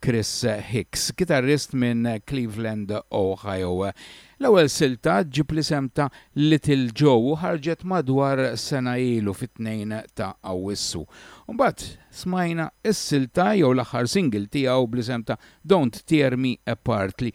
Chris Hicks, kitarrist minn Cleveland, Ohio. L-ewwel silta ġġib l-isem ta' Little Joe u ħarġet madwar sena ilu fit-Tnejn ta' Awwissu. Mbagħad smajna s-silta jew l-aħħar single tiegħu bl-isem ta' Don't Tear Me Apart li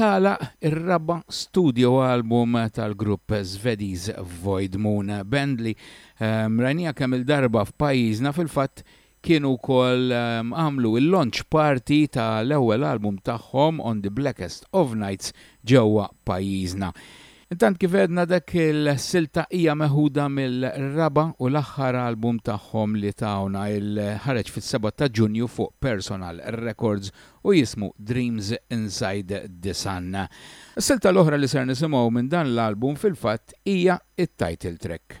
Tagħlaq ir-raba' studio album tal-grupp Żvediż Void Moon Band li rajniha kemm-il darba f'pajjiżna, fil-fatt kienu wkoll għamlu l-launch party ta' l-ewwel album tagħhom On the Blackest of Nights ġewwa pajjiżna. Intant kif għedna dak il-silta hija meħuda mill-raba' u l-aħħar album tagħhom li tawna il ħareġ fis-seba' ta' Ġunju fuq Personal Records u jismu Dreams Inside The Sun. Is-silta l-oħra li ser nisimgħu minn dan l-album fil-fatt hija t-title track.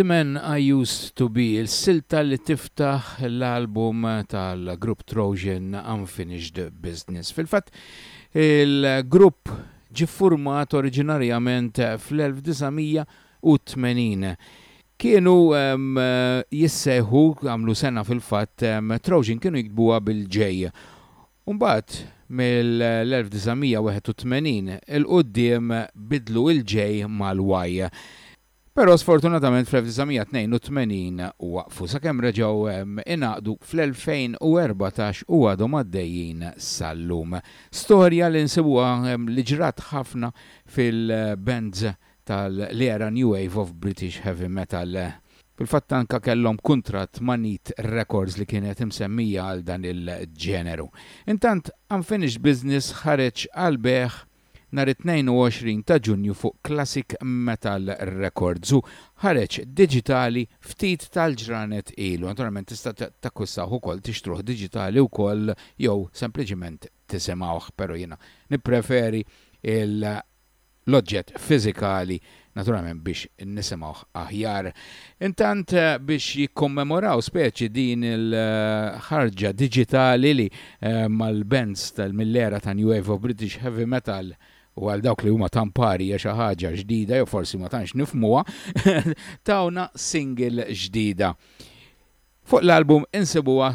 The Man I Used to Be, il-silta li tiftaħ l-album tal-grupp Trojan Unfinished Business. Fil-fatt, il-grupp ġiffurmat oriġinarjament fl-1900 u tmenin. Kienu jissejħu, għamlu sengħa fil-fatt, Trojan, kienu jiktbuha bil-J. U mbagħad mill-1981 'il quddiem biddlu il-J mal-Y. Però sfortunatament fl-1982 waqfu, sakemm reġgħu ingħaqdu fl-2014 u għadhom għaddejjin sal-lum. Storja li nsibuha li ġrat ħafna fil-bands tal-era New Wave of British Heavy Metal. Fil-fatt anke kellhom kuntratt ma' Neat Records li kienet imsemmija għal dan il-ġeneru. Intant Unfinished Business ħareġ għall-bejgħ nhar it-22 ta' Ġunju fuq Classic Metal Records u ħareġ diġitali ftit tal-ġranet ilu. Naturalment tista' takkwistah ukoll, tixtruh diġitali wkoll jew sempliċement tisimgħuh, però jiena nippreferi l. l-oġġett fiżikali, naturalment biex nisimgħuh aħjar. Intant biex jikkommemoraw speċi din il-ħarġa diġitali li mal-bands mill-era ta' New Wave of British Heavy Metal u għal dawk li huma tampari hija xi ħaġa ġdida jew forsi ma tantx nifhmuha, tawna single ġdida. Fuq l-album insibuha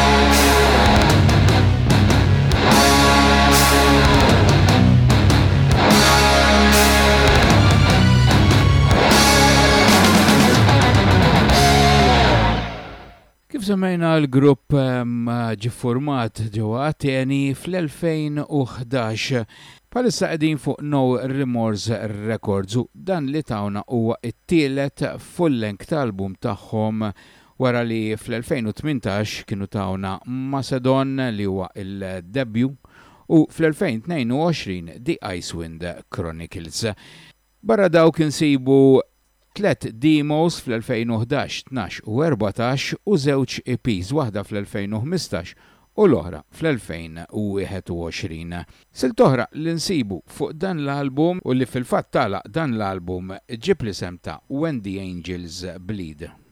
Kif semmejna l-grupp ehm, ġifformat ġewwa Ateni fl-2011 Palissa qegħdin fuq No Remorse Records u dan li tawna huwa it-tielet full-length album tagħhom Wara li fl-2018 kienu tawna Macedon li huwa il-debju u fl-2022 The Icewind Chronicles. Barra dawk insibu tliet demos fl-2011, tnax u erbatax u żewġ EPs, waħda fl-2015 u l-oħra fl-2021. Silta oħra li nsibu fuq dan l-album u li fil-fatt tagħlaq dan l-album ġġib l-isem ta' When the Angels Bleed.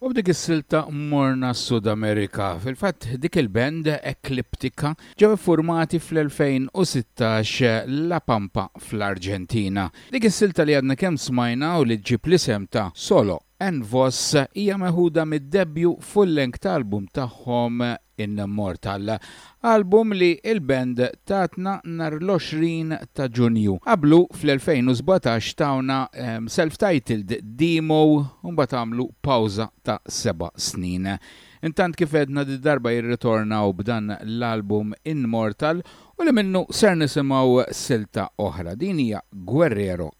U b'dik is-silta morna Sud Amerika. Fil-fatt dik il-band Ekliptika ġew formati fl-2016 La Pampa fl-Arġentina. Dik is-silta li għadna kemm smajna u li ġib l-isem ta' Solo Ann Voss hija meħuda mid-debju full-length album tagħhom Immortal, album li l-band tatna nhar l-20 ta' Ġunju. Qablu fl-2017 tawna self-titled demo u mbagħad għamlu pawża ta' seba' snin. Intant kif għedna did-darba jirritornaw b'dan l-album Immortal u li minnu ser nisimgħu silta oħra. Din hija Guerrero.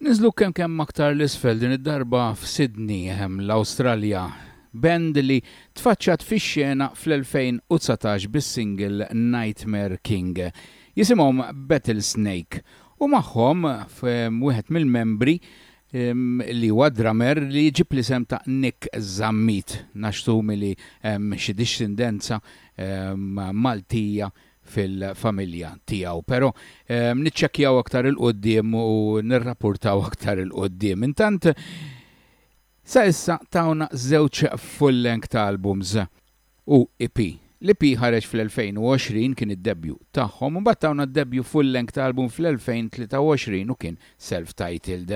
Niżlu kemm kemm aktar 'l isfel, din id-darba f'Sydney, l-Awstralja, band li tfaċċat fix-xena fl-2019 bis-single Nightmare King. Jisimhom Battlesnake u magħhom wieħed mill-membri li huwa d-drummer li jġib l-isem ta' Nick Zammit, naxxtumi li hemm xi dixxindenza Maltija fil-familja tiegħu. Però niċċekkjaw aktar il-qoddim u nirrapportaw aktar il-qoddim. Intant, sa issa tawna żewġ full-length albums u EP. L-EP ħareġ fl-2020 kien id-debju tagħhom u mbagħad tawna d-debju full-length album fl-2023 u kien self-titled.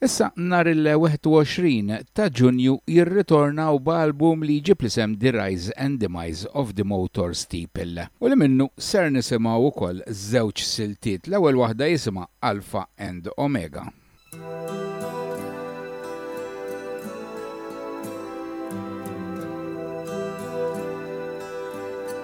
Issa nhar il-21 ta' Ġunju jirritornaw b'album li jġib l-isem The Rise and Demise of the Motor Steeple u li minnu ser nisimgħu ukoll żewġ siltiet, l-ewwel waħda jisimha Alpha and Omega.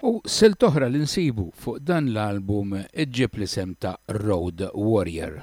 U silt oħra li nsibu fuq dan l-album ġġib l-isem ta' Road Warrior.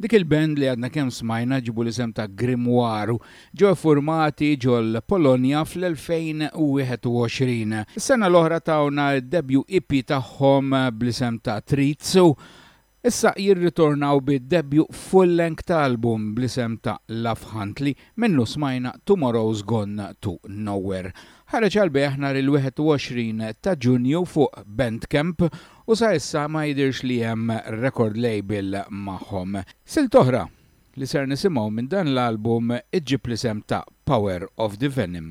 Dik il-band li għadna kemm smajna ġibu l-isem ta' Grimoire u ġew iffurmati ġol-Polonja fl-2021. Is-sena l-oħra tawna d-debut EP tagħhom bl-isem ta' Treats u issa jirritornaw bi debut full-length album bl-isem ta' Love Hunt li minnu smajna Tomorrow's Gone to Nowhere. Ħareġ għall-bejgħ nhar il-21 ta' Ġunju fuq Bandcamp u sa issa ma jidhirx li hemm record label magħhom. Silta oħra li ser nisimgħu minn dan l-album iġġib l-isem ta' Power of the Venom.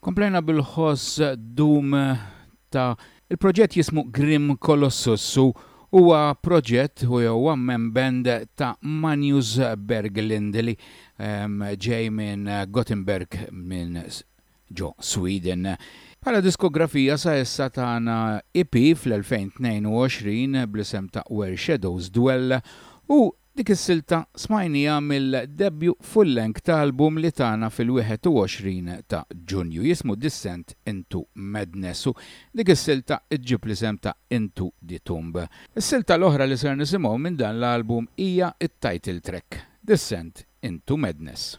Komplejna bil-ħoss dum ta' Il-proġett jismu Grim Colossus u huwa proġett u jew one man band ta' Magnus Berglind li ġej minn Gothenburg minn ġo Sweden. Bħala diskografija sa issa tana EP fl-2022 bl-isem ta' Where Shadows Dwell u Dik is-silta smajnieha mill-debbju full-length ta' album li tana fil-21 ta' Ġunju, jismu Descent into Madness u dik is-silta ġġib l-isem ta' Into the Tomb. Is-silta l-oħra li ser nisimgħu minn dan l-album hija t-title track, Descent into Madness.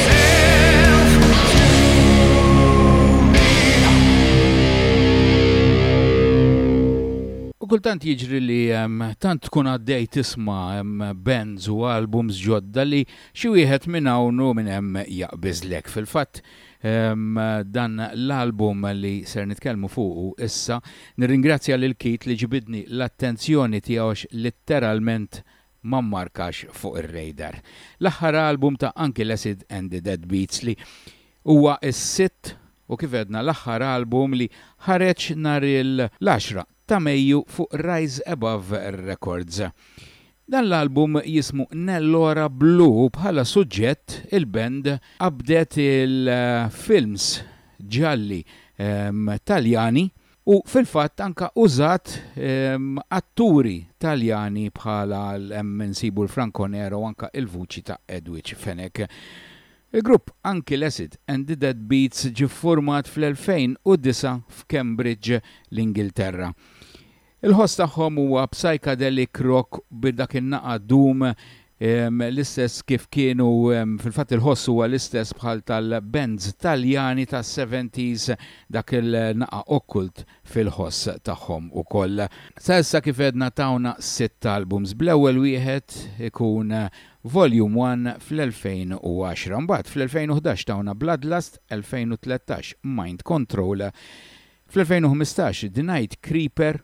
kultant jiġri li tant tkun għaddej tisma' bands u albums ġodda li xi wieħed minn hawn u minn hemm jaqbiżlek. Fil-fatt dan l-album li ser nitkellmu fuqu issa nirringrazzja lil Kit li ġibidni l-attenzjoni tiegħu letteralment ma mmarkax fuq ir-radar. L-aħħar album ta' Uncle Acid and the Dead Beats li huwa s-sitt u kif għedna l-aħħar album li ħareġ nhar il-għaxra ta' Mejju fuq Rise Above Records. Dan l-album jismu Nellora Blu u bħala suġġett il-band qabdet il-films ġalli Taljani U fil-fatt anke użat atturi Taljani bħala hemm insibu l-Franco Nero u anke il-vuċi ta' Edwidge Fenech. Il-grupp Uncle Acid and the Dead Beats ġie ffurmat fl-2009 f'Cambridge, l-Ingilterra. Il-ħoss tagħhom huwa psychedelic rock bi dak in-naqa' doom l-istess kif kienu, fil-fatt il-ħoss huwa l-istess bħal tal-bands Taljani tas-seventies, dak il-naqa' okkult fil-ħoss tagħhom ukoll. Sa issa kif għedna tawna sitt albums bl-ewwel wieħed ikun Volume One fl-2010. Mbagħad fl-2011 tawna Bloodlust, 2013 Mind Control, fl-2015 The Night Creeper,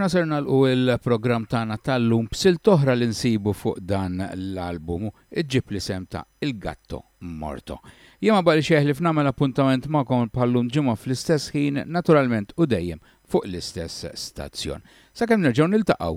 aħna ser nagħlqu il-programm tagħna tal-lum b'sil toħra li nsibu fuq dan l-album iġġib li sem ta' Il-Gatto Morto. Jema bali xeħ li f'namel appuntament ma'kom bħallum ġimgħa fl-istess ħin naturalment u dejjem fuq l-istess stazzjon. Sakemm nerġgħu niltaqgħu